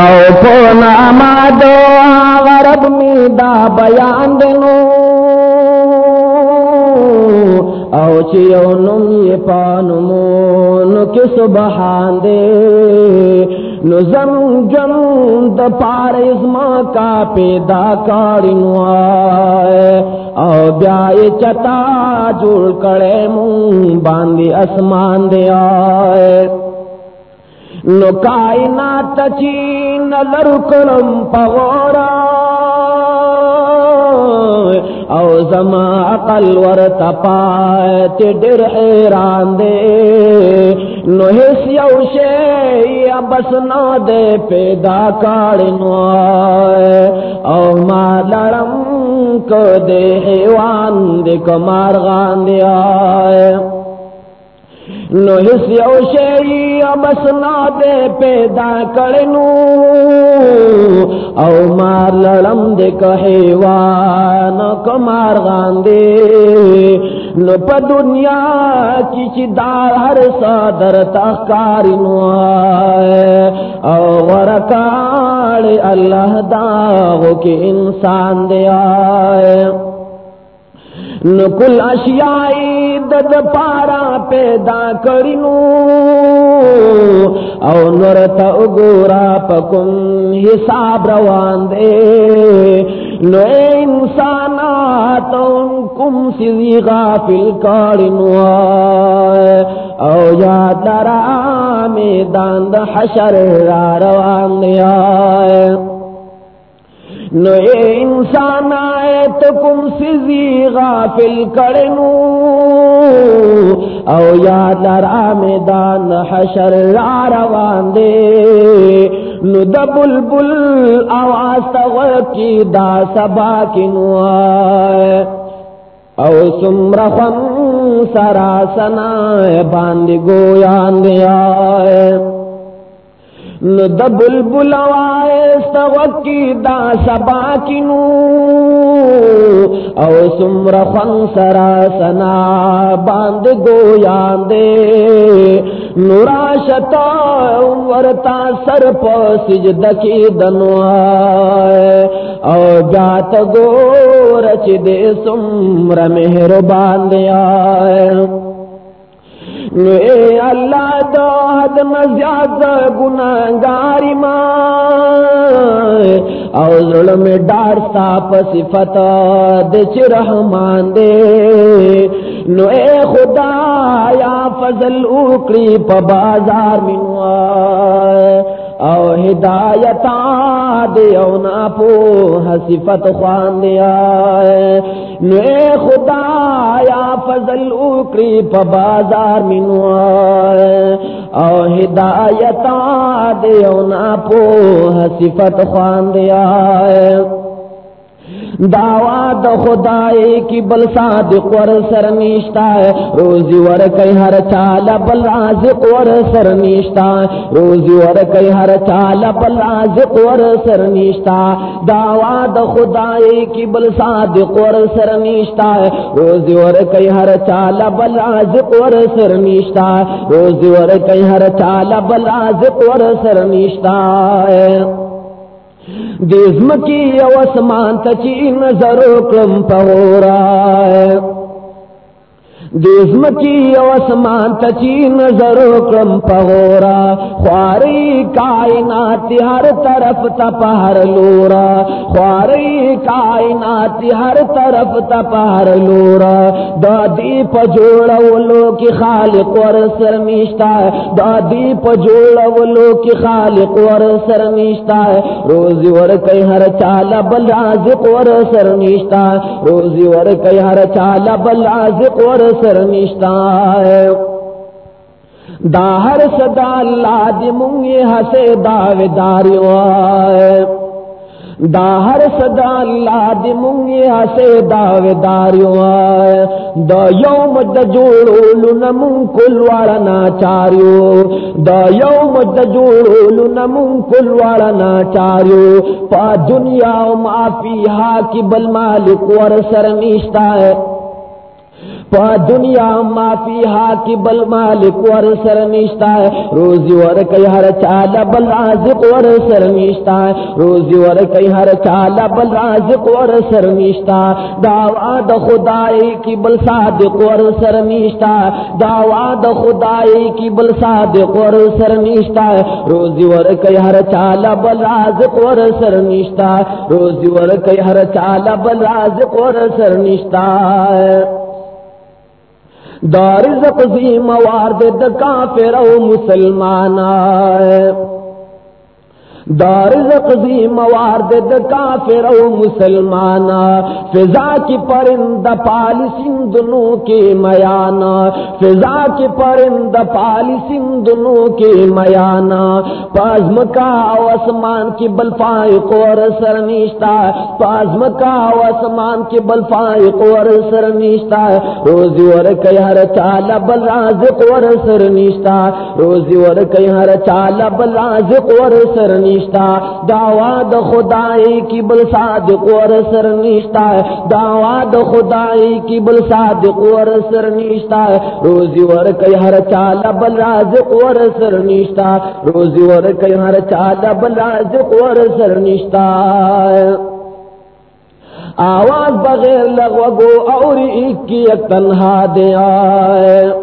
او پونا ما دو غرب می دا بیان دنو او چی او نم یہ پانمون کی سبحان دے نو زم جم د پار ازما کا پیدا کارنو آئے. او بیائی چتا جوڑ کڑے مون باندی اسمان دے آئے. نو کائنات چین لرکلم پغورا او زما عقل ور تپائے تی ڈر حیران دے نو حس یو شے بس نا دے پیدا کارنو آئے او ما لڑم کو دے حیوان دے کمار غان دے آئے نو حس یو شئی بس نا دے پیدا کرنو او مار لڑم دے کہیوان کمار غاندے نو پا دنیا کی چی دار ہر صادر تخکارنو آئے او ورکاڑ اللہ داغو کی انسان دے آئے نکل اشیائی دد پارا پیدا کرنو. او نورتا اگورا پکم حساب روان دے. نو اے انسانات، ان کم سیزی غافل کرنو. او یاد لرا میدان دا حشر را روان دے. آئے نو اے انسان آئے تو کم سزی غافل کرنو او یاد لرا میدان حشر را روان دے۔ نو دا بلبل آواز تغکی دا سبا کنو آئے۔ او سمرخن سراسنا باندی گویان دے آئے۔ نو د بلبل وایست وکی دا سبا کینو او سمر خن سرا سنا باند گویان دے نورا شتا، ورتا سر پا سجد کی دنوائے او جات گور چی دے سمر مہر باند آئے۔ میرے اللہ دا حد مزیاد گناہگاری ماں او ظلم ڈار ساپ صفت دچ رحمان دے۔ نو اے خدا، یا فضل اکڑی پا بازار منوائے او ہدایتا دے او ناپو حصفت خوان دیا آئے نوے خدا یا فضل اکری پا بازار منو آئے۔ او ہدایتا دے او ناپو حصفت خوان دیا آئے دعوا د خدای کی بل صادق ور سر نشتا روزی ور کئی ہر چال بل رازق ور سر نشتا روزی ور کئی ہر چال بل رازق ور سر نشتا دعوا د خدای کی بل صادق ور سر نشتا روزی ور کئی ہر چال بل رازق ور سر نشتا روزی ور کئی ہر چال بل رازق ور سر نشتا دیزم کی او اسمان تچی نظر کلم پہورا دیزم کی او تچی نظر کلم پہورا خواری کائنات ہر طرف تپہر لورا، خواری کائنات ہر طرف تپہر لورا۔ دادی پجوڑا ولو کی خالق ور سر نشتا ہے۔ دادی پجوڑا ولو کی خالق ور سر نشتا ہے۔ روزی ور کئی ہر چالا بل رازق ور سر نشتا ہے۔ روزی ور کئی ہر چالا بل رازق ور سر نشتا ہے۔ دا ہر صدا اللہ دی منگی ہسے داوے داری آئے دا ہر صدا اللہ دی منگی ہسے داوے داری آئے دا یوم دا جوڑو لنمون کل والا ناچاریو دا یوم دا جوڑو لنمون کل والا ناچاریو پا دنیا و ما فیہا کی بل مالک ور نشتا ہے۔ پا دنیا معافی ہا کی بل مالک ور سر ہے۔ روزی ور کئی ہر چالا بل رازق ور سر ہے۔ روزی ور کئی ہر چالا بل رازق ور سر نشتا دعوا د کی بل صادق ور سر نشتا دعوا د کی بل صادق ور سر نشتا روزی ور کئی ہر چالا بل رازق ور سر نشتا روزی ور کئی ہر چالا بل رازق ور سر نشتا دار زقزی موارد د کافر او مسلمان دار زقزی موارد د کافر او مسلمان، فضا کی پرند پال سندنو کے میانا فضا کی پرند پال سندنو کے میانا پازم کا اسمان کی بل فائق اور سرنیشتا پازم کا اسمان کی بل فائق اور سرنیشتا روزی ور کئی ہر چالا بل رازق اور سرنیشتا روزی ور کئی ہر چالا بل رازق اور سرنیشتا نشتا دعوا د خدای کی بل صادق ور سر نشتا دعوا د خدای کی بل صادق ور سر نشتا روزی ور کئی ہر چالا بل رازق ور سر نشتا روزی ور کئی ہر چالا بل رازق ور سر نشتا آواز بغیر لغوگو اور ایک کی ایک تنہا دے آئے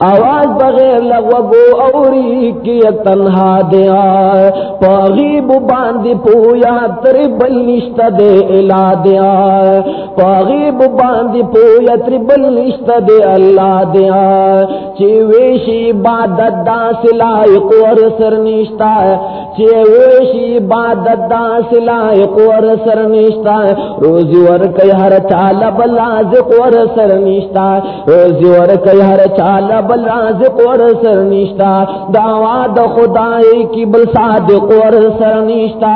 آواز بغیر لغوگو اوری کی تنہا دیا پاغیب باندی پویا تری بلشت دے الا دیا پاغیب باندی پویا تری بل نشت دے اللہ دیا چیویشی بادت دا سلائق ور سر نشتا چیویشی بادت دا سلائق ور سر نشتا روزی ور کئی ہر چالا بلازق ور سر نشتا روزی ور کئی ہر چالا بل رازق اور سر نشتا دعوا د خدای کی بل صادق اور سر نشتا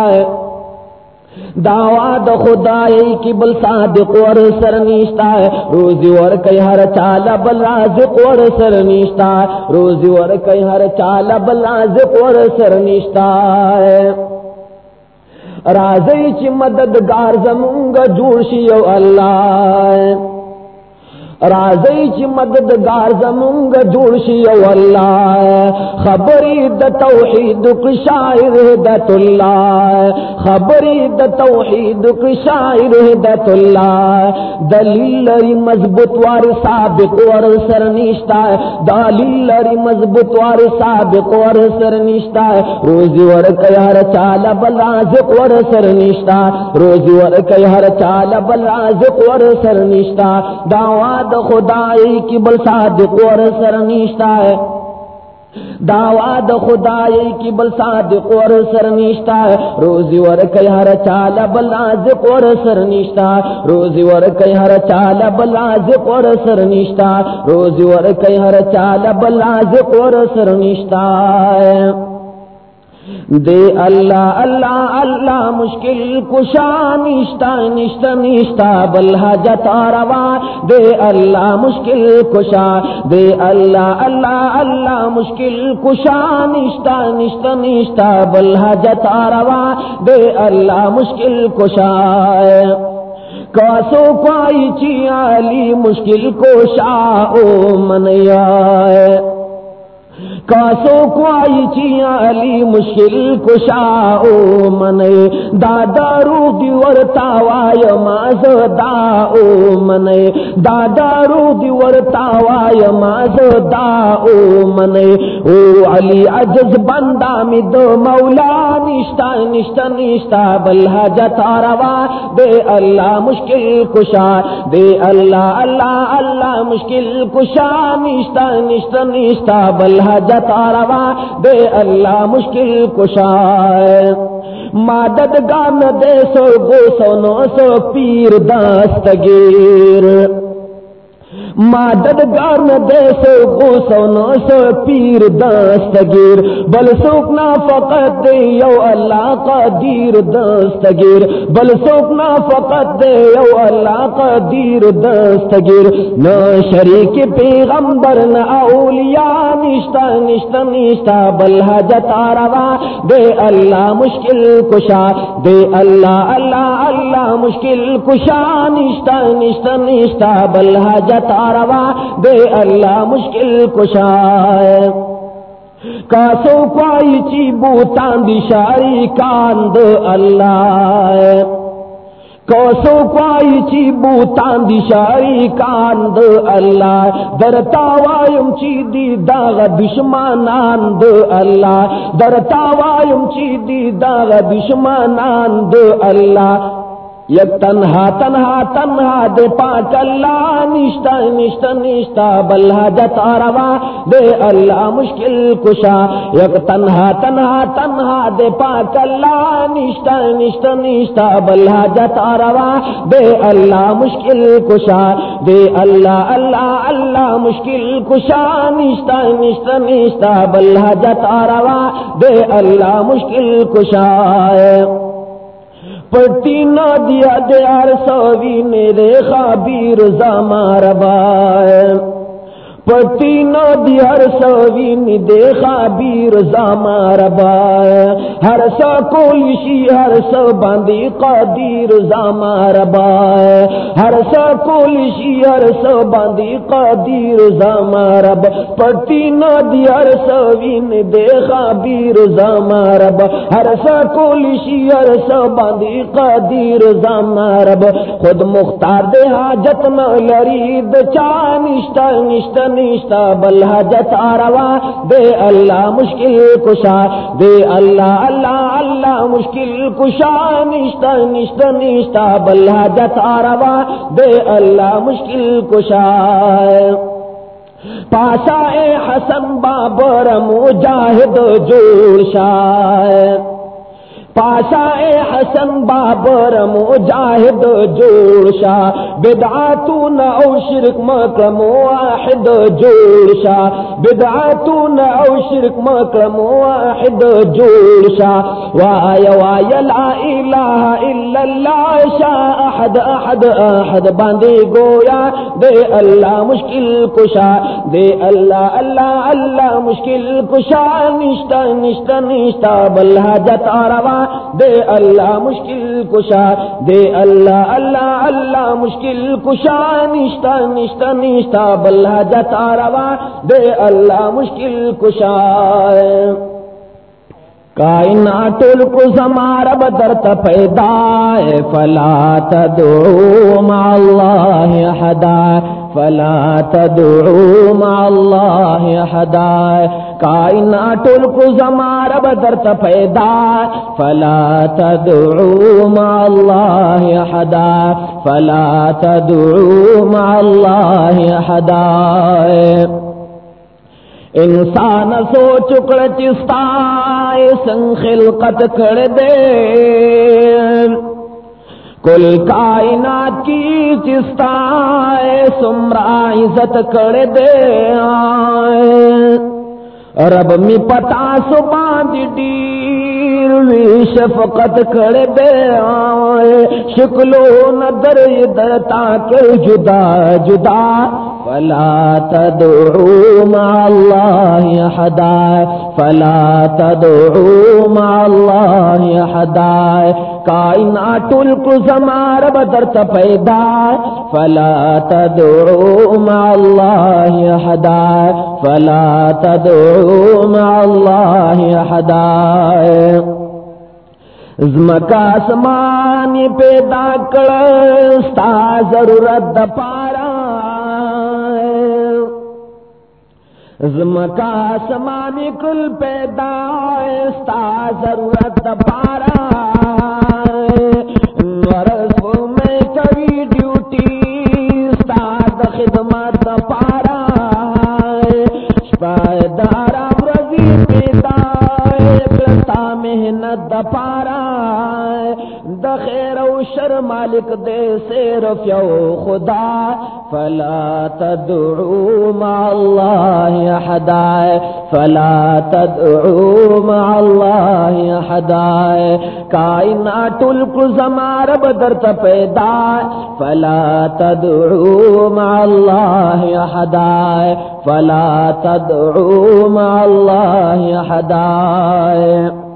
دعوا د خدای کی بل صادق اور سر نشتا روزی ور کئی ہر چالا بل رازق اور سر نشتا روزی ور کئی ہر چالا بل رازق اور سر نشتا رازی چی مددگار زمونگا جوڑ شیو اللہ رازی چی مددگار زمونگ جوڑ شی او اللہ خبری د توحید کی شاعر ہدت اللہ خبری د توحید کی شاعر ہدت اللہ دلیل لری مضبوط وار ثابت ور سر نشتا ہے۔ دلیل لری مضبوط وار ثابت ور سر نشتا ہے۔ روزی ور کئی ہر بل رازق ور سر نشتا روزی ور کئی ہر بل رازق ور سر نشتا دعوات د خدای کی بل صادق اور سر ہے۔ دعوا د خدای کی بل صادق اور سر ہے۔ روزی ور کئی ہر چال بل رازق اور سر روزی ور کئی ہر چال بل رازق اور سر روزی ور کئی ہر چال بل رازق اور سر نشتا ہے۔ دے اللہ اللہ اللہ، مشکل کشا نشتا نشتا نشتا بل حجت روا دے اللہ، مشکل کشا۔ دے اللہ اللہ اللہ، مشکل کشا نشتا نشتا نشتا بل حجت روا دے اللہ، مشکل کشا۔ کاسو پائی چی علی مشکل کوشا او منیا۔ کاسو کو آئی چیا علی مشکل کشا او من دادا رو دیور ورتا ماز دا او من دادا رو دی ورتا وای ماز دا او من او علی عجز بندا می دو مولا نشتا نشتا نشتا بل حاجت روا دے اللہ مشکل کشا۔ دے اللہ اللہ اللہ مشکل کشا۔ نشتا نشتا نشتا بل حاجت تاروا دے اللہ مشکل کشا۔ مادد گان دے سو گو سو نو سو پیر دستگیر ماددگار نہ دے سو کو سو نو سو، پیر دستگیر بل سوکنا فقط دے یو اللہ قدیر دستگیر بل سوکنا فقط دے یو اللہ قدیر دستگیر نہ شریک پیغمبر، نہ اولیاء نشتا نشتا نشتا بل حجت روا دے اللہ مشکل کشا۔ دے اللہ اللہ اللہ مشکل کشا۔ نشتا نشتا نشتا بل حجت روا دے اللہ مشکل کشائے کاسو پائی چی بوتان دشاری کاند اللہ کوسو پائی چی بوتان دشاری کاند اللہ درتا وایم چی دی داغ دشمنان دو اللہ درتا وایم چی دی داغ دشمنان دو اللہ یک تنہا تنہا تنہا دے پاک اللہ نشتا نشتا نشتا بلہ جتا روا دے اللہ مشکل کشا۔ یک تنہا تنہا تنہا دے پاک اللہ نشتا نشتا نشتا بلہ جتا روا دے اللہ مشکل کشا۔ دے اللہ اللہ اللہ مشکل کشا نشتا نشتا نشتا بلہ جتا روا دے اللہ مشکل کشا۔ پٹی نہ دیا دیار سوی میرے خوابی رضا ماربائے پتینا دی ہر سوی نی دیکھا بیر زامار ہر سو کولیشی ہر سو باندی قدیر زامار بائے ہر سو کولیشی ہر سو باندی قدیر زامار با پتی نو دی ہر سوی نی دیکھا بیر زامار ہر سو کولیشی ہر سو باندی قدیر زامار با خود مختار دے حاجت نہ لرید چانشتا نشتا نشتا بل حجت آروا۔ دے اللہ مشکل کشا دے اللہ اللہ اللہ مشکل کشا۔ نشتا نشتا نشتا بل حجت آروا۔ دے اللہ مشکل کشا۔ پاسا اے حسن بابر مجاہد جوڑ شاہ پاشا اے حسن بابر مجاہد جوڑ شا بدعاتو او شرک مکرم واحد جوڑ شا بدعاتو او شرک مکرم واحد جوڑشا۔ وایا وایا لا الہ الا اللہ شا احد احد احد باندے گویا، دے اللہ مشکل کشا، دے اللہ اللہ اللہ مشکل کشا نشتا نشتا نشتا بل حاجت آروا۔ دے اللہ مشکل کشا، دے اللہ اللہ اللہ مشکل کشا نشتا نشتا نشتا بلہ جتا روا، دے اللہ مشکل کشا۔ کائنات کو زمار بدرت پیدا فلا تدعو مع اللہ حدا فلا تدعو مع اللہ حدا کائنات کو زمار بدرت پیدا. فلا تدعو مع اللہ حدا فلا تدعو مع اللہ حدا انسان سو چکڑ چستا سن خلقت کر دے. کل کائنات کی چستا سمرا عزت کر دے رب می پتا سو باندھ ڈیر وی شفقت کر دے شکلو نظر درتا کے جدا جدا فلا تدعو مع الله حدا فلا تدعو مع الله حدا کائنات کو زمار بدر پیدا، فلا تدعو مع الله حدا فلا تدعو مع الله حدا زمکا سمان پیدا کر، ستا ضرورت پارا زمکا سمانی کل پیدا ستا ضرورت پارا ورس میں کبھی ڈیوٹی، ستا خدمت پارا پائدارا برزی پیدا محنت پارا شر مالک دے صرف یو خدا، فلا تدعو مع الله احدا، فلا تدعو مع الله احدا، کائنات الکو زمار بدر تا پیدا، فلا تدعو مع الله احدا، فلا تدعو مع الله احدا۔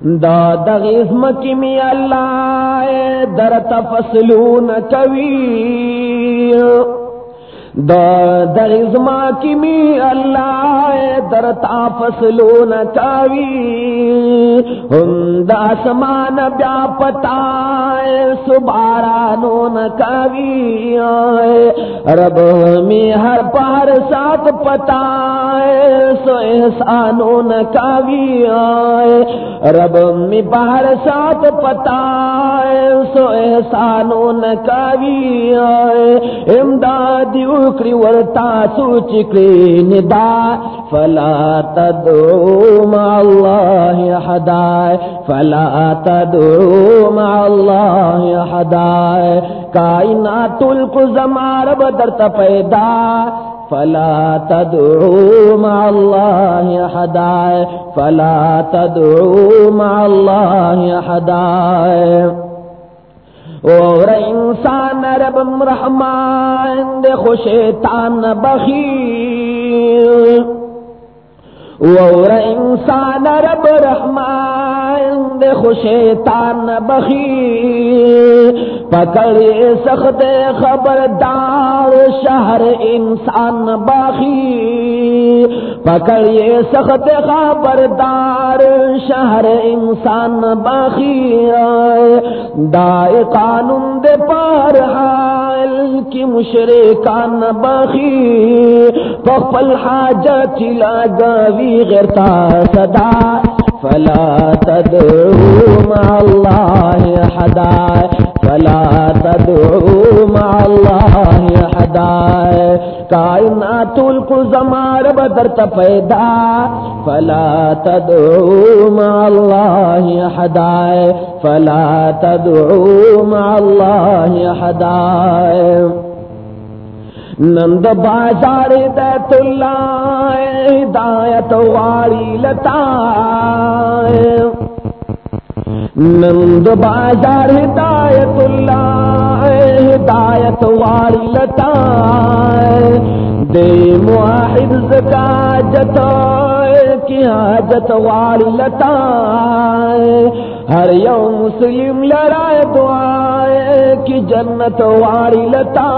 دا دغیز مکی می اللہ در تفصلون کوی دا دغیز مکی می اللہ در تفصلون کوی ہم دا سمان بیا پتائے سبارانون کوی رب می ہر پار ساتھ پتائے سو احسانون کوی رب رب می بہر ساتھ پتا سو احسانو نکاوی امداد اکری ورتا سوچ کری ندا۔ فلا تدعو مع اللہ حدا فلا تدعو مع اللہ حدا کائنات الکو زمار بدرت پیدا۔ فلا تدعو مع الله أحدا فلا تدعو مع الله أحدا اور انسان رب رحمان دے خوشیتان بخیر اور انسان رب خوشیتان بخیر پکڑے سخت خبردار شہر انسان باخی پکڑے سخت خبردار شہر انسان باخی۔ دائے قانون دے پار حال کی مشرے کان باخی پپل حاجت لگاوی غیرتا صدا۔ فلا تدعو مع الله حدا فلا تدعو مع الله حدا کائنات الکو زمار بدر پیدا. فلا تدعو مع الله حدا فلا تدعو مع الله حدا نند بازار تلا اللہ ہدایت واری لتا نند بازار ہدایت اللہ ہدایت واری لتا دے معاہد زکاجت کی حاجت واری لتا ہر یو مسلم لڑائے دعائے، کی جنت واری لتا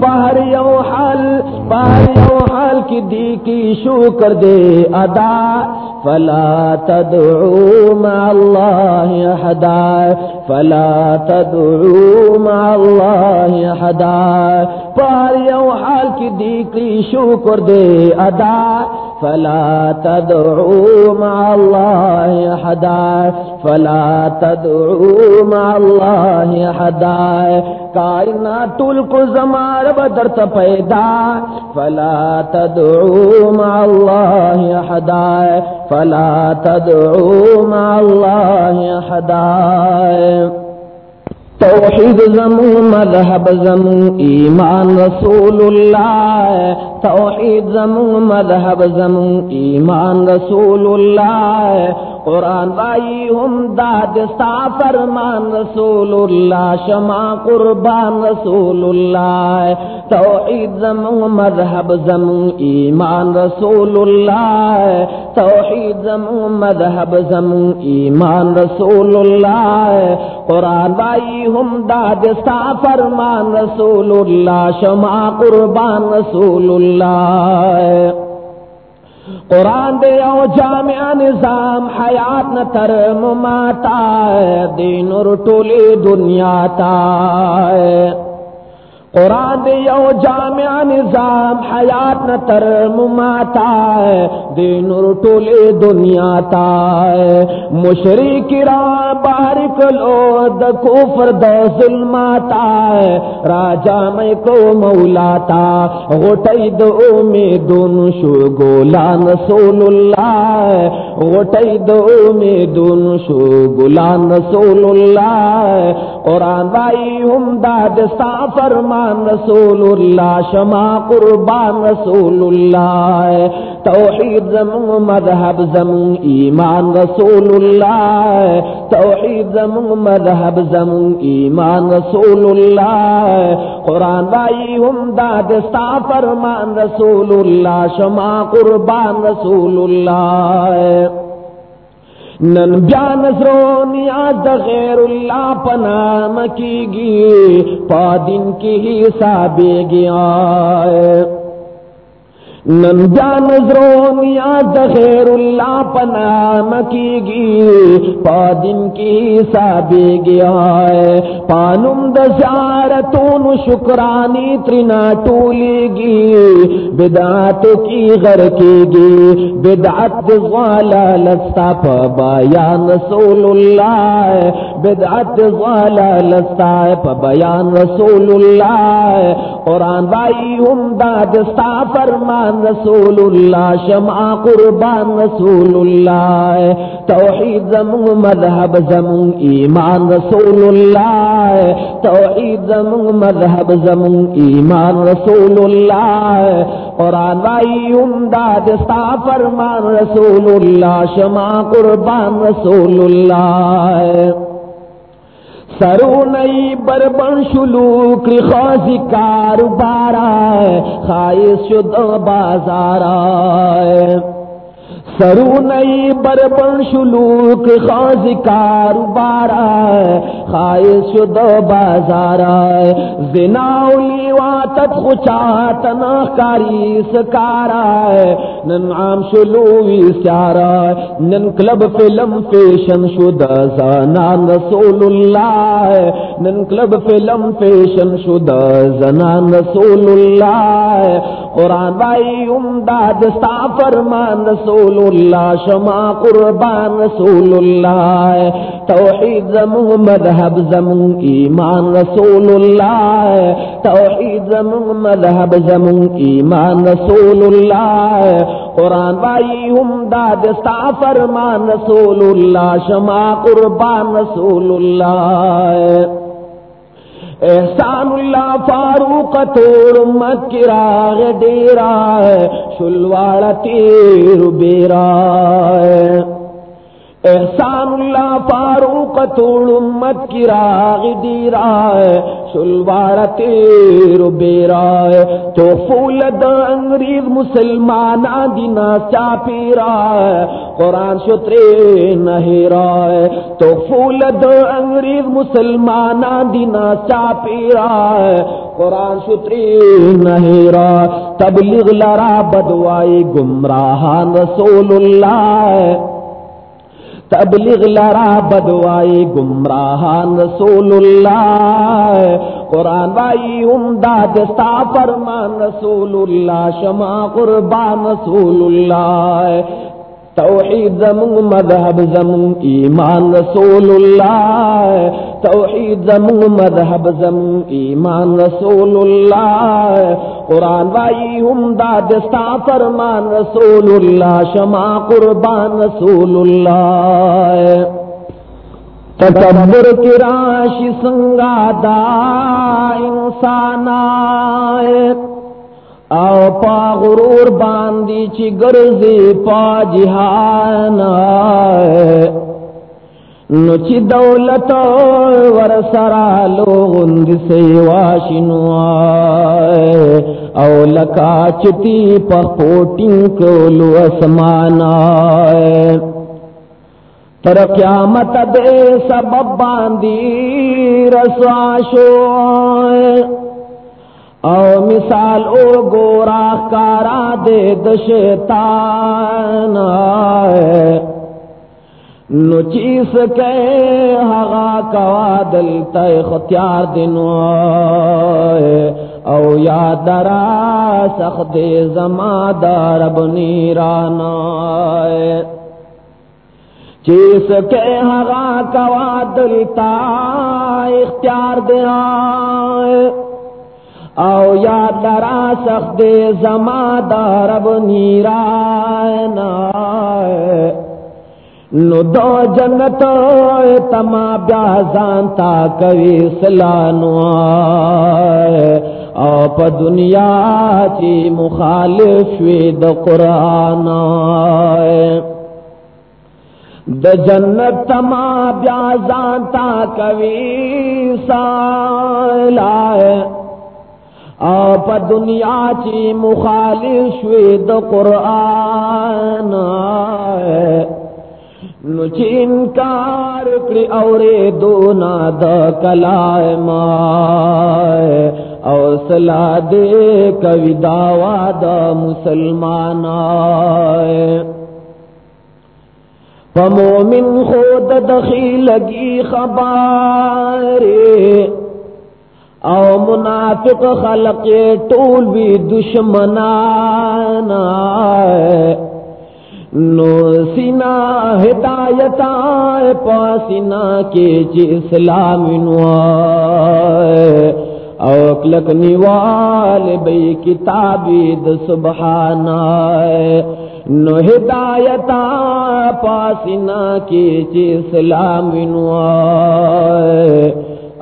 پہر یو حال پہر یو حال کی دی کی شو کر دے ادا۔ فلا تدعو مع الله حدا فلا تدعو مع الله حدا پار یو حال کی دیکری شکر دے ادا۔ فلا تدعو مع الله حدا فلا تدعو مع الله حدا کائنات کو زمار بدر پیدا، فلا تدعو مع الله حدا فلا تدعو مع الله حدا توحید زمو مذہب زمو ایمان رسول اللہ توحید زمو مذہب زمو ایمان رسول اللہ قرآن بائی ہم داد سا فرمان رسول اللہ شما قربان رسول اللہ توحید زمو مذہب زمو ایمان رسول اللہ توحید زمو مذہب زمو ایمان رسول اللہ قرآن بائی ہم داد سا فرمان رسول اللہ شما قربان رسول اللہ قرآن دے او جامع نظام حیات نہ تر مماتا دین اور ٹولی دنیا تا قرآن یو جامع نظام، حیات نہ تر مماتا ہے، دین ٹولے دنیا تا ہے۔ مشری کرا بارک لو د کفر د ظلماتا ہے۔ راجا میں کو مولا تا، غٹئی دو میں دون شو گولان رسول اللہ غٹئی دو میں دون شو گولان رسول اللہ قرآن بائی ہم داد سا فرما قربان رسول اللہ شما قربان رسول اللہ توحید زمون، مذہب زمون، ایمان رسول اللہ توحید زمون، مذہب زمون، ایمان رسول اللہ قرآن بائی ہم دادستا فرمان رسول اللہ شما قربان رسول اللہ نن بیا نظرو نیاز غیر اللہ پنام کی گی پا دن کی حساب گیا نن جان زرونیا دخیر اللہ پنام کی گی پا دن کی سابے گیا ہے پانم دزارتون شکرانی ترنا ٹولی گی بدعات کی غر کی گی بدعت زوالا لستا پا بیان رسول اللہ بدعت زوالا لستا پا بیان رسول اللہ قرآن بائی ہم دادستا فرمان رسول اللہ شمع قربان رسول اللہ توحید زمون، مذہب زمون، ایمان رسول اللہ توحید زمون، مذہب زمون، ایمان رسول اللہ قرآن بائی امداد ستا فرمان رسول اللہ شمع قربان رسول اللہ سرو نئی بربن شلو کری خوزی کاروبارا خواہش شد بازارا سرو نئی بربن شلوک خاص کاروبارا خواہش شد بازارا زناولی واتت خوچات نخکاری سکارا نن عام شلوی سیارا نن کلب فلم فیشن شد زنان رسول اللہ نن کلب فلم فیشن شد زنان رسول اللہ قرآن بائی امداد ستا فرمان رسول اللہ شما قربان رسول اللہ توحید زمون، مذہب زمون، ایمان رسول اللہ توحید زمون، مذہب زمون، ایمان رسول اللہ قرآن بائی امداد ستا فرمان رسول اللہ شما قربان رسول اللہ احسان اللہ فاروق توڑ مکرا ڈیرا شلواڑا تیر بیرا احسان اللہ فاروق توڑ مت کی راغ ڈیرا شلواڑا تیر بیرا تو فول د انگریز مسلمان دینا چا پیرا قرآن شترے نہیرا تو فول د انگریز مسلمان دینا چا پیرا قرآن شتری نہیرا تبلیغ لرا بدوائی گمراہان رسول اللہ تبلیغ لرا بدوائی گمراہان رسول اللہ۔ قرآن وائی امداد ستا فرمان رسول اللہ شما قربان رسول اللہ۔ توحید زمون مذہب، زمون ایمان رسول اللہ۔ توحید زمون مذہب، زمون ایمان رسول اللہ۔ قرآن بائی ہم دادستا فرمان رسول اللہ شما قربان رسول اللہ۔ تکبر کی راشی سنگا دا انسان او پا غرور باندی چی گرزی پا جہان نو چی دولت ور سرا لوگند سے واشنو او لکا چتی پا پوٹنگ کولو اسمان تر قیامت دے سبب باندی رسواشو او مثال او گورا کارا دے دشتان نو چیس کے ہگا کوا دل تختیار دنو او یا درا سخت زما درب نیرانا چیس کے ہگا کوا دل تا اختیار دیا او یا درا سخت زما درب نیرانا نو دو جنت تما بیا زانتا کوي سلانو او په دنیا چې مخالف وي د قران د جنت تما بیا زانتا کوي سلای او په دنیا چې مخالف وي د قران نو چې انکار کړی اورې دونا د کلام او سلا دې کوي داوا د مسلمان په مؤمن خود دخیلگی خبر او منافق خلق ټول وی دشمنان نو سینا ہدایت پاسینا کے چی اسلام او کلک نیوال بی کتابی د سبحانا نو ہدایت پاسینا کے چی اسلام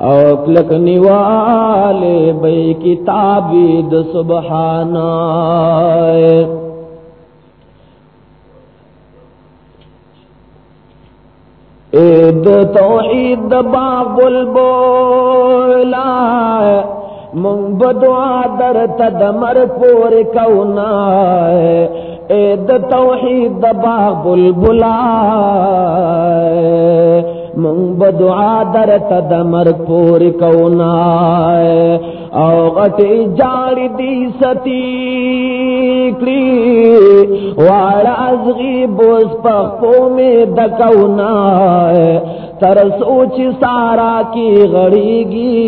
او کلک نیوال بی کتابی د سبحانا اید توحید د باغ بلبولا من بدعا در تدمر پور کونا اید توحید د باغ بلبلا من بدعا در تدمر پور کونا او غټي جاړي دي ستی کړی وړ ازغي بوس په می دکونا تر سوچ سارا کی غڑی غړيږي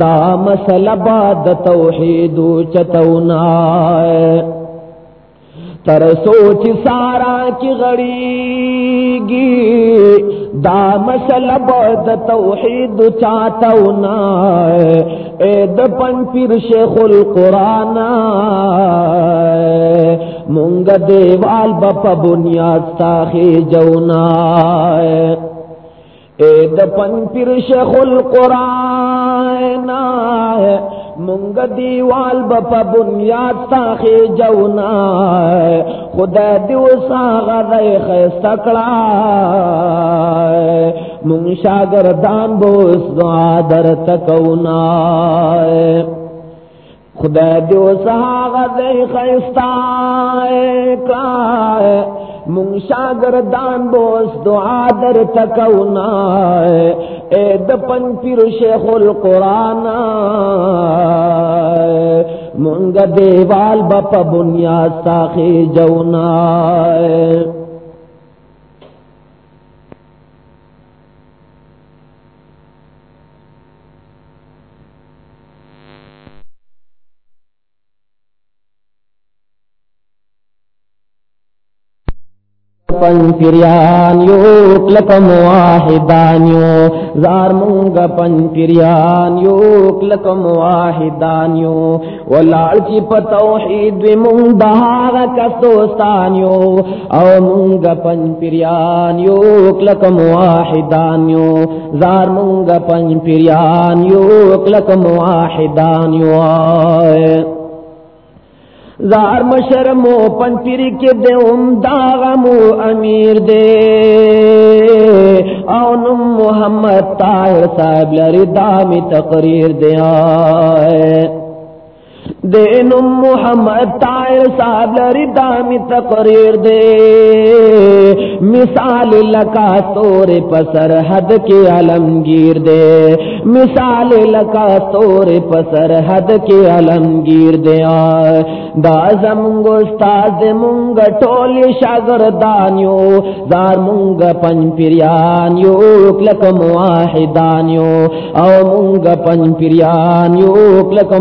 دا مسله باد توحید چتونا تر سوچ سارا کی غړيږي دا مسله بود توحید چاہتونا اے د پن پیر شیخ القرآن مونگ دیوال بپ بنیاد ساخی جونا اے د پن پیر شیخ القرآن مونگ دیوال بپ بنیاد ساخی جونا خدا دیو ساغ دای خستکڑا مونگ شاگردان بوس دعا در تکونا خدا دیو ساغ دای خستا کائے مونگ شاگردان بوس دعا در تکونا. اے د پن پیر شیخ القرآن منگ دیوال بپ بنیاد ساخی جونا. پن پریان یو، کلک مواحدان یو۔ زار مونگ پن پریان یو، کلک مواحدان یو۔ ولال چی پا وی مونگ دہاغ کستوستان یو۔ او مونگ پن پریان یو، کلک مواحدان یو۔ زار مونگ پن پریان یو، کلک مواحدان یو۔ آئے۔ زار مشرمو پن پیری کے دے ام داغمو امیر دے. او نم محمد طاہر صاحب لری دامی تقریر دے آئے. دین محمد طائر صاحب لری دامی تقریر دے۔ مثال لکا تور پسر حد کے علمگیر دے۔ مثال لکا تور پسر حد کے علمگیر دے۔ دا زمونگ استاد مونگ ٹول شاگردانیو، زار مونگ پن پریانیو کلک مواحدانیو او مونگ پن پریانیو کلک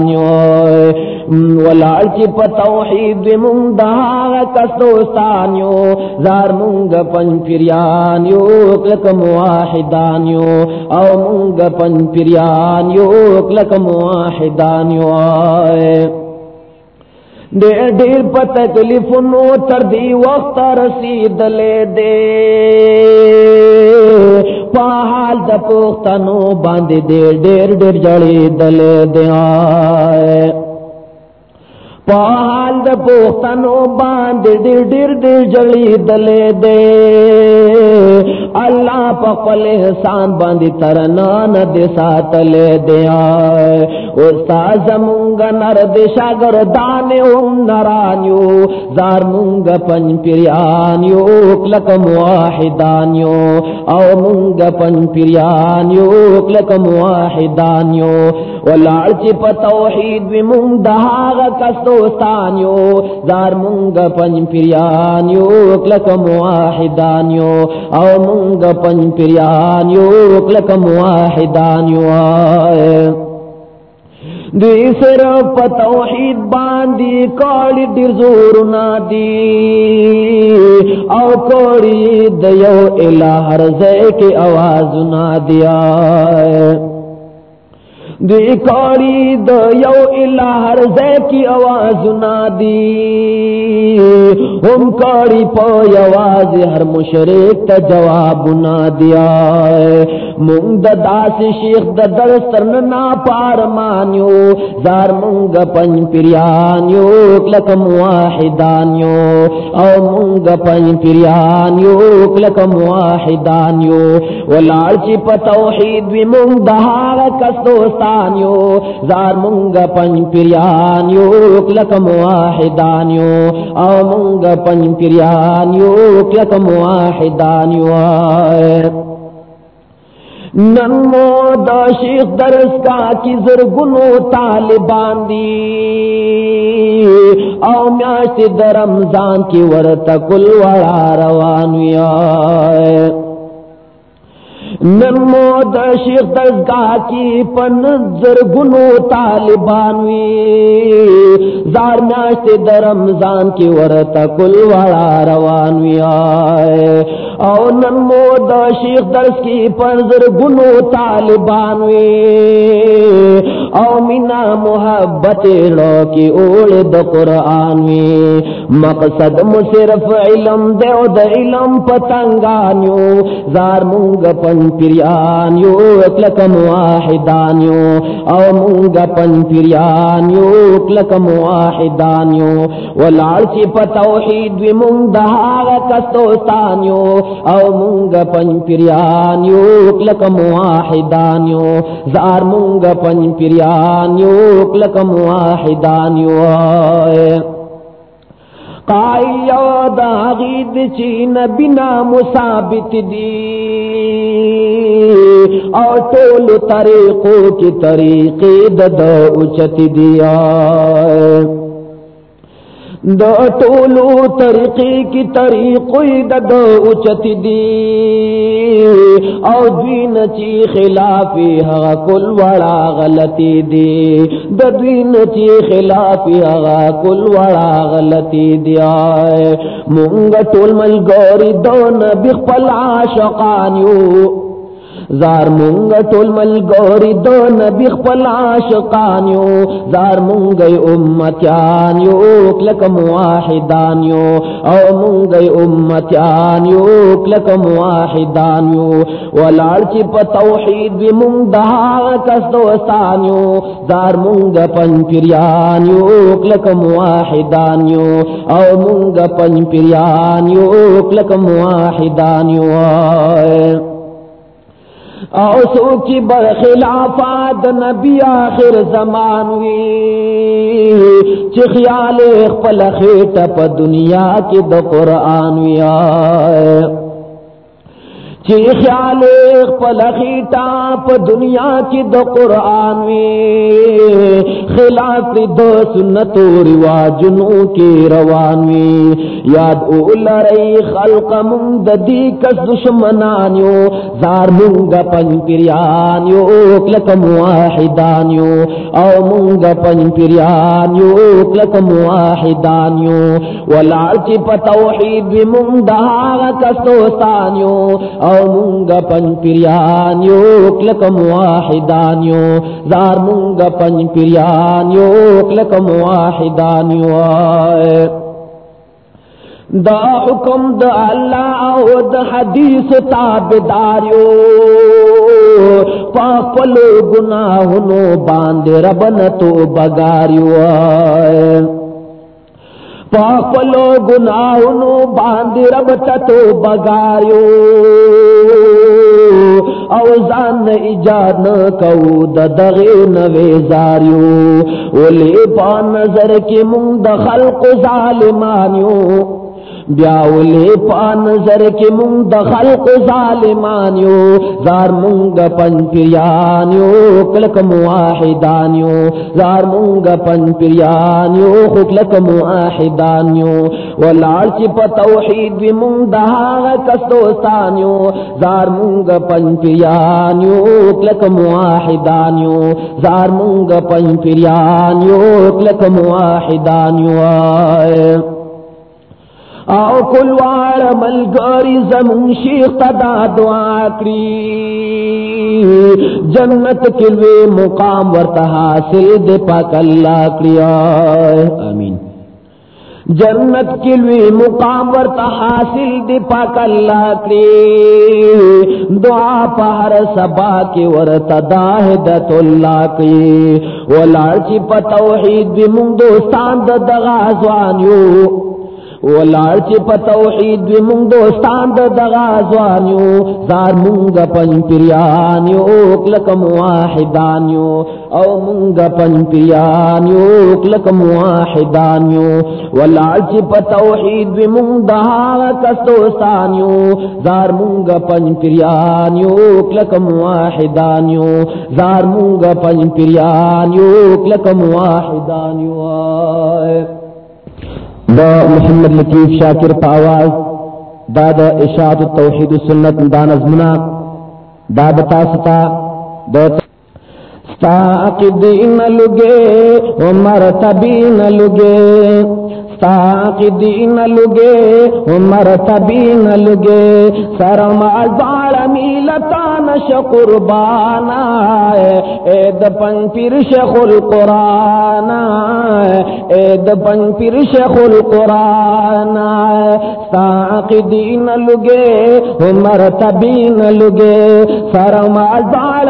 مواحدانیو ولال چی پا توحید دی مونگ دا کستوستانیو زار مونگ پن پریانیو کلک مواحدانیو او مونگ پن پریانیو کلک مواحدانیو دیر پتہ پا تکلیفنو تر دی وقت رسید لے دے۔ پا حال دا پوختنو باندی دیر ڈیر دیر جڑی دلے دے آئے پا حال دا پوختنو باندی دیر دیر دیر جڑی دلے دے۔ اللہ پا قل احسان باندی ترنان دے ساتلے دے آئے۔ استاز مونگ نر دشا گر دانے نرانیو۔ زار مونگ پن پریانیو۔ کلک مواحدانیو او مونگ پن پریانیو۔ کلک مواحدانیو ولار چی پا توحید بی مونگ دہاغ کستوستانیو زار مونگ پن پریانیو، کلک مواحدانیو او مونگ پن پریانیو، کلک مواحدانیو آئے۔ دوی سر پتوحید باندی کالی دیر زور نادی او کوڑی دیو الہ رزے کی آواز نادیا دی کوری د یو الہ ہر زے کی آواز نا دی۔ ہم کوری پوی آواز ہر مشرک تا جواب نا نادیا مونگ دا داس شیخ دا درسترن نا پار مانیو، زار مونگ پن پریانیو، کلک مواحدانیو او مونگ پن پریانیو، کلک مواحدانیو ولار چی پا توحید وی مونگ دہاغ کستوستانیو زار مونگ پن پریانیو، کلک مواحدانیو او مونگ پن پریانیو، کلک مواحدانیو آئے نمو دا شیخ درس کا کی زرگنو طالبان دی۔ او میاشت در رمضان کی ورطا کل وڑا روانوی آئے۔ نمو دا شیخ درس کی پن زرگنو طالبان وی۔ زار میاشت در رمضان کی ورطا کل وڑا روانوی آئے۔ او نمو دا شیخ درس کی پنظر گنو طالبان وی۔ او مینا محبت لو کی اوڑ دا قرآن وی۔ مقصد مو صرف علم دے او دا علم پتنگانیو زار مونگ پن پریانیو اکلک مواحدانیو او مونگ پن پریانیو اکلک مواحدانیو والعال چی پتوحید وی مونگ دہاغ کستوستانیو، او مونگ پن پریانیو کلک مواحدانیو زار مونگ پن پریانیو کلک مواحدانیو آئے۔ قائیو دا غید چین بنا مصابت دی۔ او طول طریقو کی طریقی دا دا اچت دی آئے دا ٹولو طریقی کی طریقی دا دا اچت دی۔ او دوین چی خلافی ہا کل وڑا غلطی دی۔ دا دوین چی خلافی ہا کل وڑا غلطی دی آئے مونگا ٹول مل گوری دون بخپل عاشقانیو۔ زار مونگ ٹول مل گوری دو نبی خپل عاشقانیو. زار مونگ امتیانیو کلک مواحدانیو او مونگ امتیانیو کلک مواحدانیو ولار چی پا توحید بی مونگ دہا کس دوستانیو. زار مونگ پن پریانیو کلک مواحدانیو او مونگ پن پریانیو کلک مواحدانیو آئے۔ او سو کی برخلافات نبی آخر زمان وی چی خیال اخپل خیٹ پا دنیا کی دا قرآن وی آئے۔ چی خیال پلخیٹا پا دنیا کی دو قرآن وی خلاف دو سنت و رواجنو کی روان وی یاد اول رئی خلق مند دی کس دشمنانیو، زار منگا پن پریانیو کلک مواحدانیو۔ او منگا پن پریانیو کلک مواحدانیو۔ والعر چی پا توحید بی مند آغا کس دوستانیو۔ او مونگا پن پریانیو کلک مواحدانیو زار مونگا پن پریانیو کلک مواحدانیو آئے دا حکم دا اللہ او دا حدیث تابداریو پاپلو گناہنو باندے ربنتو بگاریو آئے پاپلو گناہنو باند رب تتو بگایو او زان ایجاد نکو دا دغی نوی زاریو ولی پا نظر کی من دا خلق ظالمانیو۔ بیاولی پا نظر کی مونگ دا خلق ظالمانیو زار مونگ پن پریانیو کلک مواحدانیو زار مونگ پن پریانیو خکلک مواحدانیو والعال چی پا توحید بی مونگ دا حاغ کستوستانیو زار مونگ پن پریانیو کلک مواحدانیو زار مونگ پن پریانیو کلک مواحدانیو آئے۔ او کلوار ملگاری زمون شیخ تدا دعا کری. جنت کلوے مقام ورتا حاصل دے پاک اللہ کریا آمین. جنت کلوی مقام ورتا حاصل دی پاک اللہ کری. دعا پہر سبا کی ورتا داہدت اللہ کی ولارچی پا توحید بی مونگ دوستان دا دغازوانیو ولار چې په توحید وی مونږ دوستان د دغه ځوانیو زار مونږ پن پیرانیو کلک موحدانیو او مونږ پن پیرانیو کلک موحدانیو ولار چې په توحید وی مونږ دغه کستوستانیو زار مونږ پن پیرانیو کلک موحدانیو زار مونږ پن پیرانیو کلک موحدانیو دا محمد لطیف شاکر پا آواز دا دا اشاعت التوحید سنت دا نظمنا، دا بتا ستا دا ستا عقیدین لگے، و مرتبی مرتبین لگے ساقدین لگے مرتبین لگے سرم ازال میلتا نش قربانا اید پن پیر شیخ القرآن اید پن پیر شیخ القرآن ساقدین لگے مرتبین لگے سرم ازال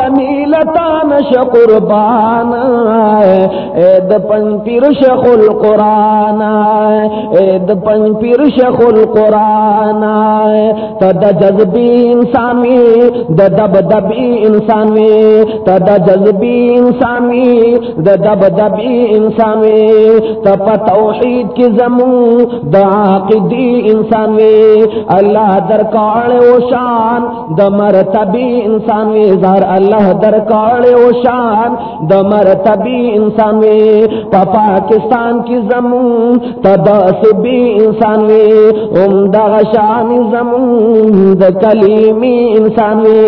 میلتا نش قربانا اید پن پیر شیخ القرآن اید پن پیر شیخ القرآن تد جذبی انسان وی د دب دبی انسان وی تد جذبی انسان وی د دب دبی انسان وی تپ توحید کی زمون د عقیدی انسان وی اللہ در کاڑ و شان، د مرتبی انسان وی زار اللہ در کاڑ و شان د مرتبی انسان وی پاکستان کی زمون بی انسان وی ام دا شان زمون، دا کلیمی انسان وی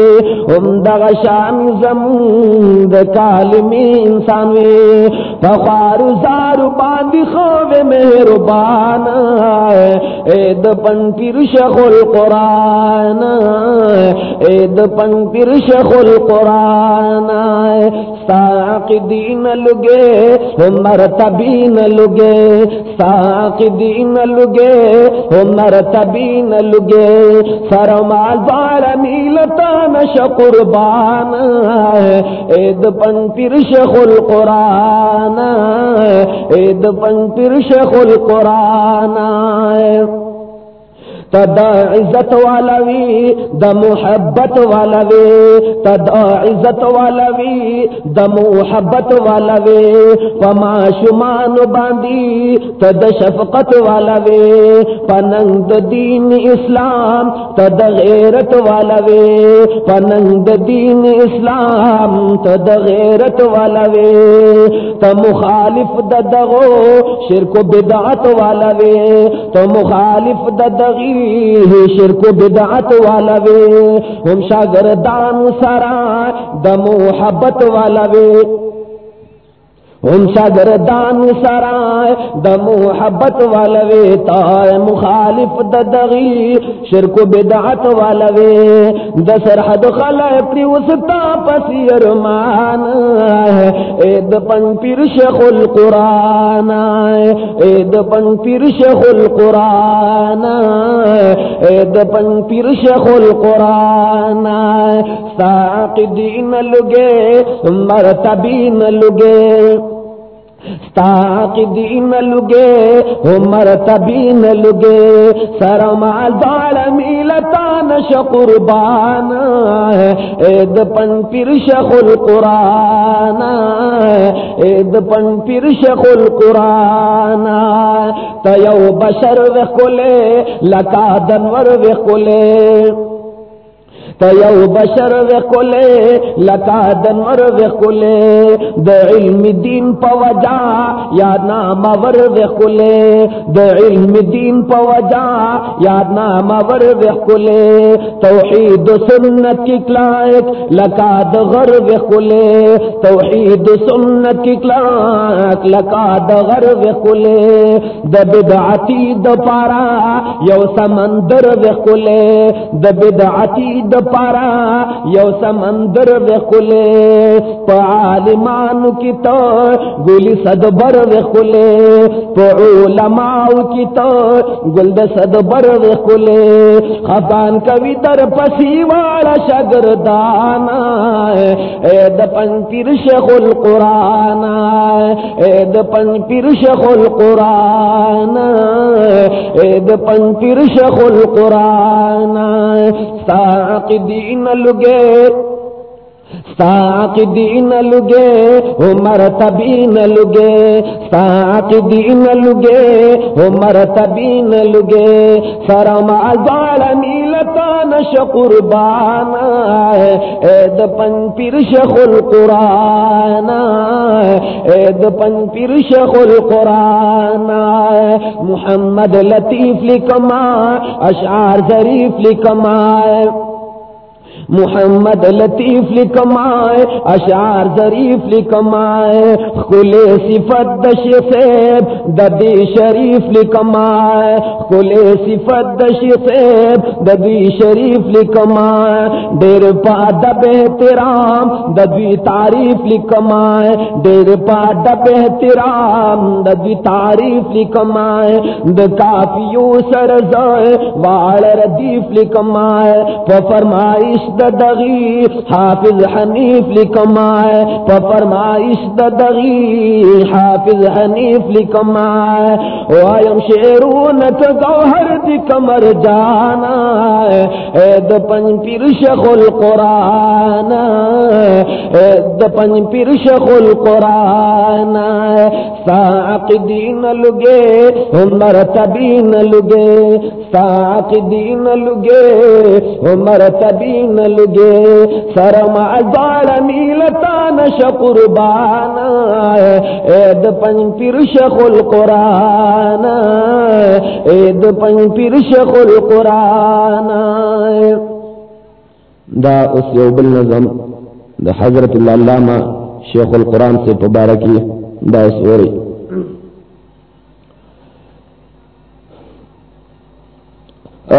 ام دا شان زمون، دا کالمی انسان وی فخار زار باندی خوب مہربان اید پن پیر شیخ القرآن اید پن پیر شیخ القرآن۔ ساقدین لگے مرتبین لگے۔ ساقدین لگے مرتبین لگے۔ فرمال بار میلتا نش قربان اید پن پیر شیخ القرآن اید پن پیر شیخ القرآن تدا عزت والا وی د محبت والا وی تدا عزت والا وی د محبت والا وی پما شمان باندی، تد شفقت والا وی پننگ دین اسلام، تد غیرت والا وی پننگ دین اسلام، تد غیرت والا وی ت مخالف د دغو شرک بدعت والا وی تو مخالف د دغی شرک بدعت والا وے ہم شاگردان سارا د محبت والا وے ہم شاگردان سرائے د محبت والا وے تا مخالف د دغی شرک بدعت والا وے د سرحد خلا پری وستا پسیر مان اے د پن پیر شیخ القران اے د پن پیر شیخ القران اے د پن پیر شیخ القران ساقدین لگے مرتبین لگے۔ دین لگے عمر تبین لگے۔ سرم دال میلتا ش قربان عید پن پیر شخ القرآن عید پن پیر شخ القرآن تیو بشر وکلے لتا دنور وکلے یو بشر وکلے لتا دنور وکلے د علم دین پوجا یاد نام ور وکلے د علم دین پوجا یاد نام ور وکلے توحید سنت کی کلائک لکا د غر وکلے توحید سنت کی کلائک لکا د غر وکلے د بدعتی د پارا، یو سمندر وکلے د بدعتی د پارا، یو سمندر وکلے پا عالمانو کی تو گلی صد بر وکلے پا علماء کی تو گل صد بر وکلے خفان کوي در پسی والا شگردان اے د پن پیر شیخ القرآن اے د پن پیر شیخ القرآن اے د پن پیر شیخ القرآن ساق دین لگے ساق دین لگے عمر تبین لگے ساق دین لگے عمر تبین لگے۔ سرم ازال میلتا نش قربان اید پن پیر شیخ القرآن اید پن پیر شیخ القرآن، محمد لطیف لکما، اشعار ظریف لکما۔ محمد لطیف لکمائے اشعار ظریف لکمائے کل صفت دش سیب ددی شریف لکمائے کل صفت دش سیب ددی شریف لکمائے ڈیر پا دب احترام، ددی تعریف لکمائے ڈیر پا دب احترام، ددی تعریف لکمائے د کافیو سر زائے، وال ردیف لکمائے فرمائش دغی حافظ حنیف لکمائے فرمائش دغی حافظ حنیف لکمائے وایم شیرون گوہر دی کمر جانا اید پن پیر شیخ القرآن اید پن پیر شیخ القرآن ساق دین لگے عمر تبین لگے۔ ساق دین لگے عمر تبین لگے سرم ازال میلتا نش قربان اید پن پیر شیخ القرآن اید پن پیر شیخ القرآن دا اس یو بل نظم دا حضرت اللہ علامہ شیخ القرآن سے تبارکی دا اس وری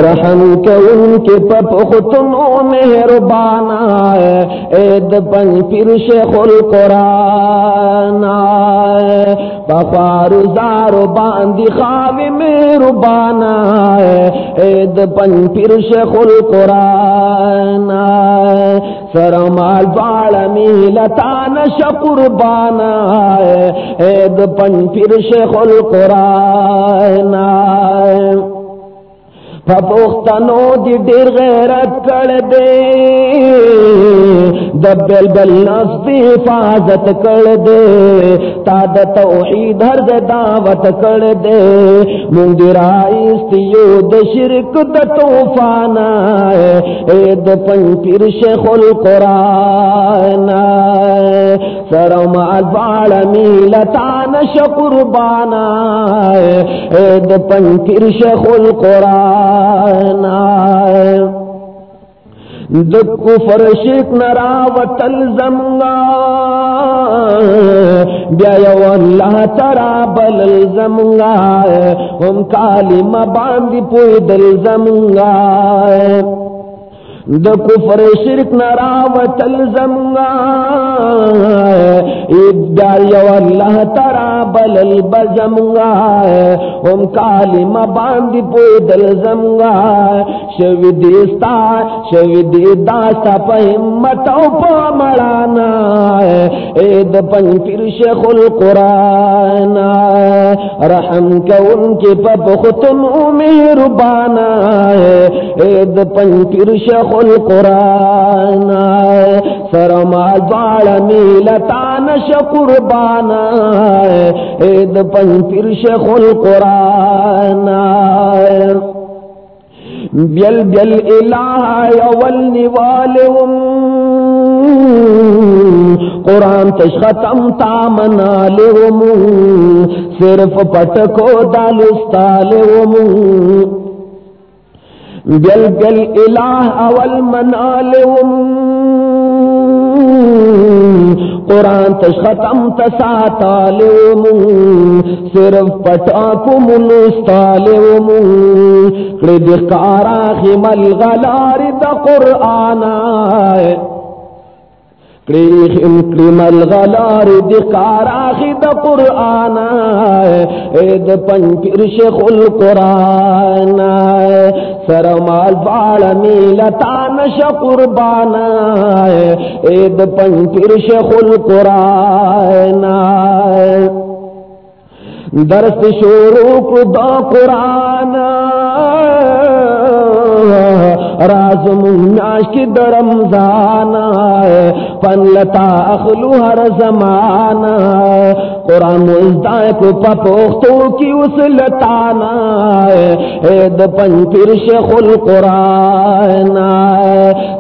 رحم کے ان کے پپ ختنوں مہربانا عید پن پھر شیخ القرآن. پپارو زارو باندی خواب مہربانا عید پن پھر شیخ القرآن. سرمال بالا میلتان شقربانا عید پن پھر شیخ القرآن. پپختنو دی ډیر غیرت کړ دے د بل بل نفس دی حفاظت کړ دے تا د توحید هر د دعوت کړ دے مونږ دی رایستیو د شرک د طوفان اے د پن پیر شیخ القران سرم ازوال میلتان شقربانا اے د پن پیر شیخ القران کفر شرک نرا وطل زمگا بیا یو اللہ ترا بل زمگا ہم کالی مباندی پوی دل زمگا د کفر شرک نرا نراوت الزمگا ابدا یو اللہ ترا بل البزمگا ام کالم باندی پو دل زمگا شوی دیستا، شوی دی داستا پا ہمت او پا مرانا اید پن پیر شیخ القرآن. رحم کا ان کے پا بختن امیر بانا اید پن پیر شیخ القرآن سرما دوال میلتان شقربانا اید پن پیر شیخ القرآن بیل بیل الہ اول نوالهم قرآن تش ختم تامنا لهم صرف پٹکو دالستا لهم جل جل الہ اول منالم قرآن تش ختم تسا تالم صرف پٹا کو منستالم کڑی دکارا خمل غلار دا قرآن آئے مل غلار دکارا خد قرآن اید پنکر شیخ القرآن سرمال باڑ میلتان شقربان اید پنکر شیخ القرآن درس شروع کو دا قرآن راز مناش کی درم زانا پن لتا اخلو ہر زمانہ قرآن مزدائے کو پپوختو کی اس لتانا اید پن پیر شیخ القرآن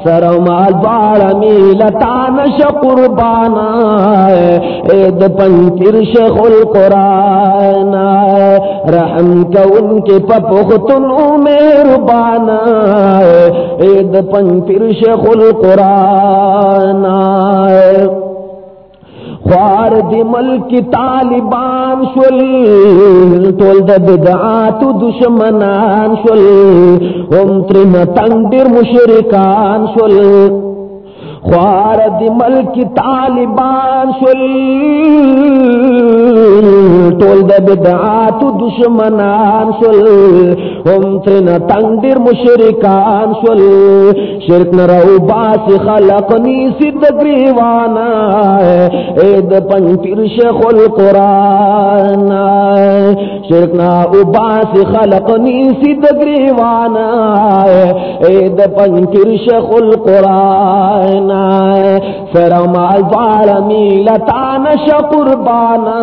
سرو مال بارا میلتان شقربانا اید پن پیر شیخ القرآن رحم کا ان کے پپوختنوں پپوختن مہربانا اید پن پیر شیخ القرآن خوار دی ملک طالبان شل، تول دا بدعات دشمنان شل۔ ام ترم تنگ دیر مشرکان شل۔ خوار دی ملک طالبان شل ټول د بدعات دشمنان شل هم ترن تنگ دیر مشرکان شل، شرک نرو باس خلق نیسی د گریوانا اید پن پیر شیخ القرآن شرک نرو باس خلق نیسی د گریوانا اید پن پیر شیخ القرآن فرم الظالمی لتان شقربانا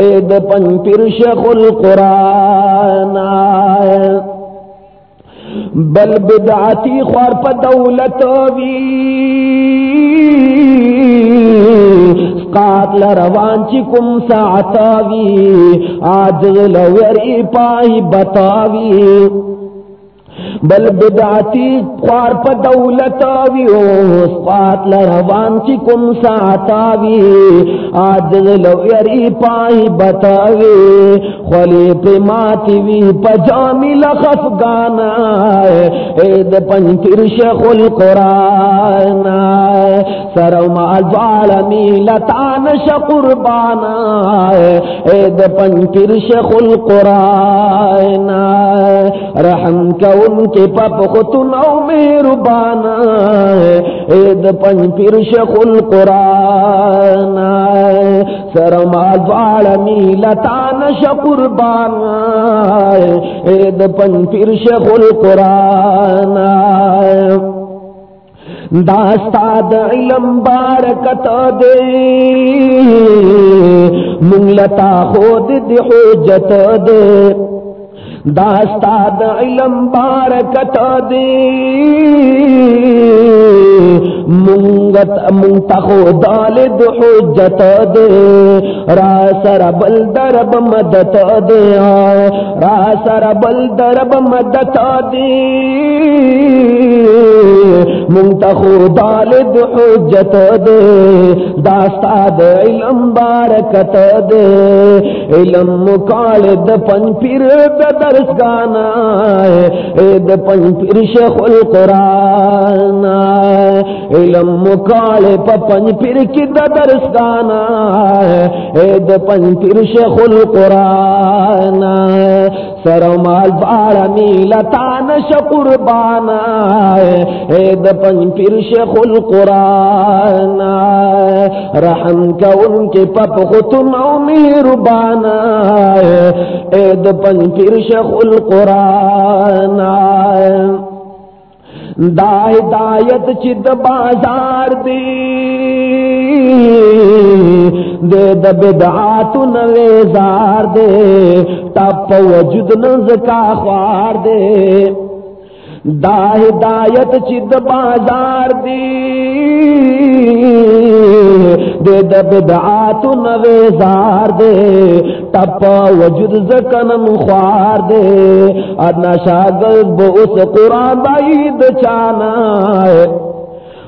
اید پن پیر شیخ القرآن بل بدعتی خوار پا دولت وی۔ قاتل روان چی کم ساعتاوی آج لویری پاہی بتاوی بل بدعتی خوار پا دولت آوی اسقات لروان چی کم ساعتاوی. آج لو یری پائی بتاوی خلی پی ماتی وی پا جامی لخف گانا اید پنکر شیخ القرآن سرو مال ظالمی لتان شقربانا اید پنکر شیخ القرآن رحم کا ان کے پپ خطن او مہربانا اید پن پیر شیخ القرآن سرمال دوالمی لتان شقربان اید پن پیر شیخ القرآن داستاد علم بارکت دے۔ منگلتا خود دی حجت دے۔ داستاد علم بارکت دے منگت منتخو دال دو حجت دے را سر بل درب مدت دے را سر بل درب مدت دے منتخو دال دو حجت دے داستاد علم بارکت دے علم مکالد پن پیر دد درس گانا اید پن پیر شیخ القرآن علم مکال پا پن کی دا درس گانا اید پن پیر شیخ القرآن سر مال بارا میلا تان شقربانا اید پن پیر شیخ القرآن رحم کا ان کے پپ خطن او مہربانا اید پن پیر شیخ القرآن دا ہدایت چد بازار دی۔ دے دبدعات نویزار دے ٹپ وجد نزکا خوار دے۔ دا ہدایت چد بازار دی۔ دے دب دعات نویزار دے ٹپ وجود زکنن خوار دے۔ ادنا شاگل بو اس قرآن باید چانا ہے۔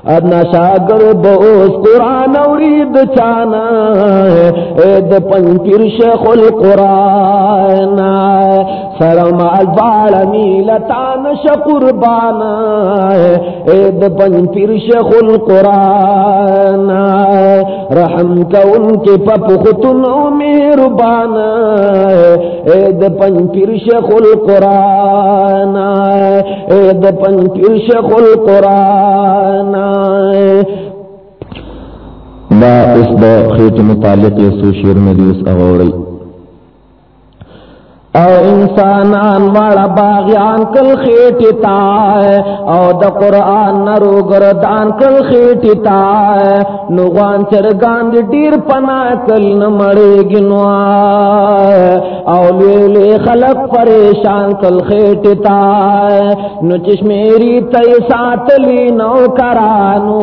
ادنا شاگر بوس قرآن اورید چانا اید پنکر شیخ القرآن سرم البال میلتان شقربانا اید پنکر شیخ القرآن رحم کا ان کے پپ خطن مہربانا اید پنکر شیخ القرآن اید پنکر شیخ القرآن دا اس دا خیٹ متعلق یسو شیر میں دیوس اغوری او انسانان والا باغیان کل خیٹی تائے او دا قرآن نرو گردان کل خیٹی تائے نوغان چرگان دی دیر پنا کل نمڑے گنوائے او لیلے خلق پریشان کل خیٹی تائے نو چشمیری تی ساتلی نو کرانو۔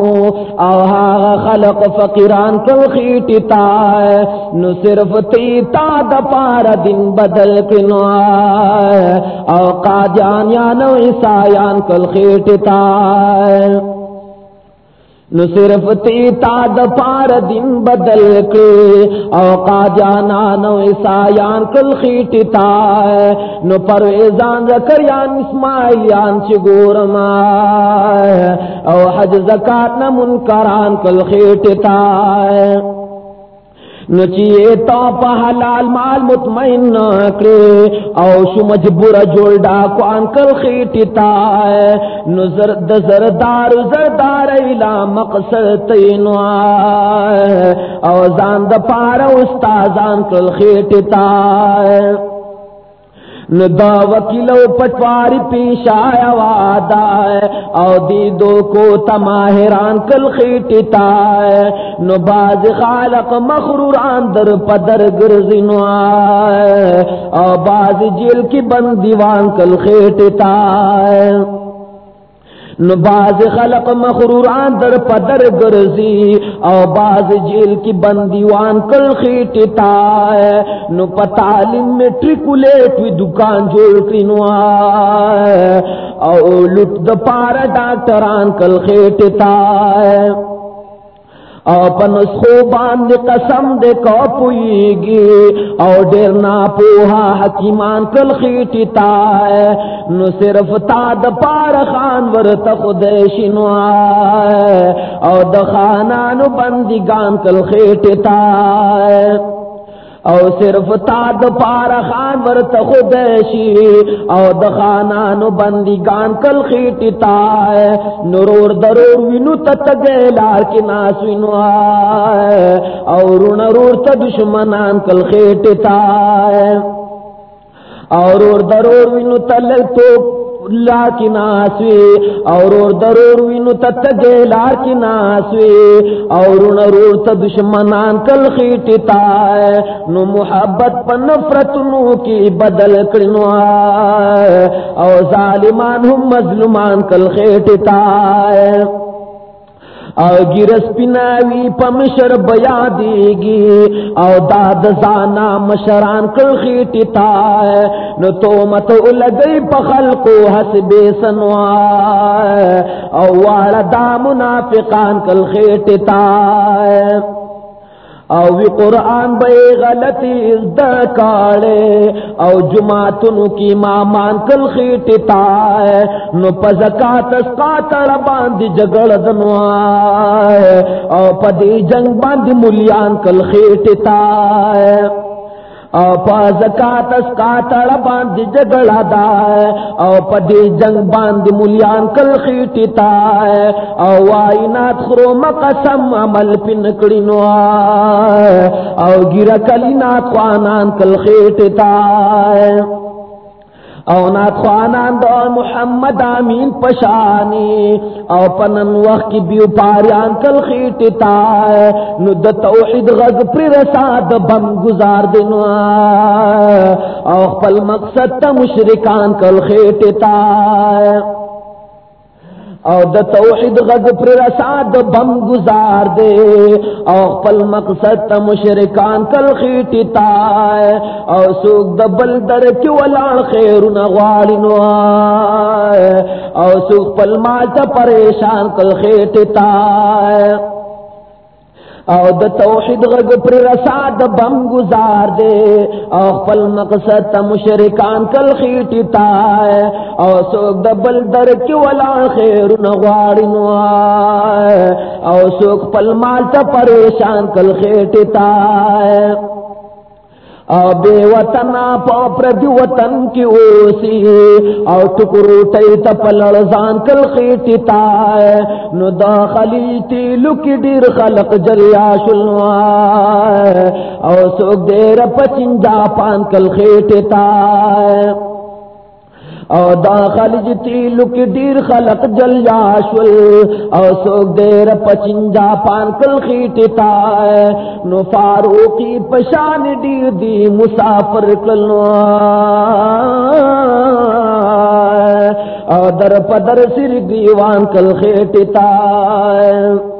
او ہاغ خلق فقیران کل خیٹی تائے نو صرف تی تا دا پارا دن بدل کے او قادیان یا نو عیسایان کل خیٹتا نو صرف تیتا د پار دن بدل کے، او قادیانا نو عیسایان کل خیٹتا نو پرویزان زکریان اسماعیلیان چی گورما او حج زکات نمنکران کل خیٹ خیٹتا نچیے تا پا حلال مال مطمئن نکلے او شو مجبور جول ڈاکو انکل خیٹی تائے۔ نظر دزر دار زردار ایلا مقصد تینو آئے۔ او زان دا پارا استازان کل خیٹی تا ہے دا وکیلو پٹواری پیش آیا وادا ہے، او دی دو کو تماہران کل خیٹتا ہے۔ نو باز خالق مخروران در پدر گرزنو آئے۔ او باز جیل کی بندیوان کل خیٹتا ہے۔ نو باز خلق مخروران در پدر گرزی او باز جیل کی بندیوان کل خیٹی تائے نو پتالیم میں ٹرکولیٹ وی دکان جوڑ کنو آئے او لٹ دا پارا ڈاکٹران کل خیٹی تائے او پنس خوبان دی قسم دے کو پوئی گی او دیر نا پوہا حکیمان کل خیٹی تا ہے۔ نو صرف تا دا پار خان ورت خودشنو آئے۔ او دا خانانو بندگان کل خیٹی تا ہے۔ او صرف تا د پار خان ورت خودشی او د خانانو بندی گان کل خیٹی تا نرور درور وینو تتگے لار کی ناس وینو آئے، او رون رور تا دشمنان کل خیٹی تا اور اور درور وینو تل تو لا کی ناسوی اور اور درور وینو تتگے لار کی ناسوی اور نرور تا دشمنان کل خیٹی تا نو محبت پا نفرت نو کی بدل کرنو آئے او ظالمان ہم مظلومان کل خیٹی تائے۔ او گرس پناوی پا مشر بیا دیگی. او داد زانا مشران کل خیٹی تا ہے نو تو مت لگئی پا خلقو حس بے سنوائے. او والا دا منافقان کل خیٹی تا ہے وی قرآن بے غلطی ازدہ کارے او جماعتن کی مامان کل خیٹی تائے، نو پا زکاة اسقاتر باندی جگڑ دنو آئے او پا دی جنگ باندی ملیان کل خیٹی تائے۔ او پا زکات تڑ باندی جگڑا دا ہے، او پدی جنگ باندی ملیان کل خیٹی ہے۔ او وائنات خرو مقسم عمل پنکڑی نو آئے او گیرہ کلی نات خوانان کل خیٹی ہے۔ او نات خوانان دو محمد آمین پشانی. او پنن وقت کی بیو پاریان کل خیٹی تا ہے نو دا توحید غز پر رساد بم گزار دنو او خپل مقصد تا مشرکان کل خیٹی تا ہے او د توحید غد پر رساد بم گزار دے. او خپل مقصد تا مشرکان کل خیٹی تائے. او سوک د بل در کی ولان خیرون نغواری نوائے او سوک پل مال تا پریشان کل خیٹی تائے. او د توحید غږ پر رساد بم گزار دے. او خپل مقصد ته مشرکان کل خیټی تا او سوک د بل در کی ولا خیر نغواړي نو او سوک خپل مال ته پریشان کل خیټی تا او بے وطن پا پردی وطن کی اوسی او ٹکرو ٹی تپلڑ زان کل خیٹی تا نو دا خلیٹی لکی دیر خلق جریا شلوائے او سوک دیر پچنجا پان کل خیٹی تائے او دا خلج تیلو کی دیر خلق جل جاشول او سوک دیر پچنجا پان کل خیٹی تائے۔ نو فاروقی پشان دیر دی مسافر کلو او در پدر سر دیوان کل خیٹی تائے۔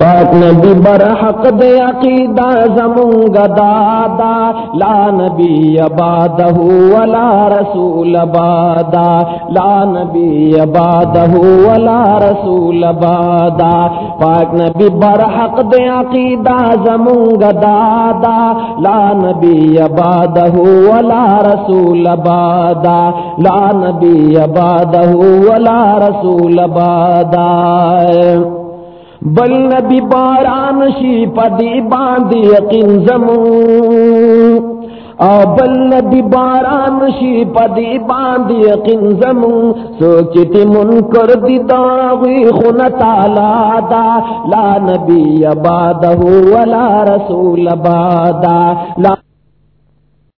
پاک نبی بر حق دے عقیدہ زمونگ دادا، لا نبی عبادہ ولا رسول عبادا لا نبی عبادہ ولا رسول عبادا پاک نبی بر حق دے عقیدہ زمونگ دادا، لا نبی عبادہ ولا رسول عبادا لا نبی عبادہ ولا رسول عبادا بل نبی باران شی پدی باندی یقین زمون او بل نبی باران شی پدی باندی یقین زمون سوچتی منکر دی داغی خون تالا دا. لا نبی عبادہ ولا رسول عبادہ لا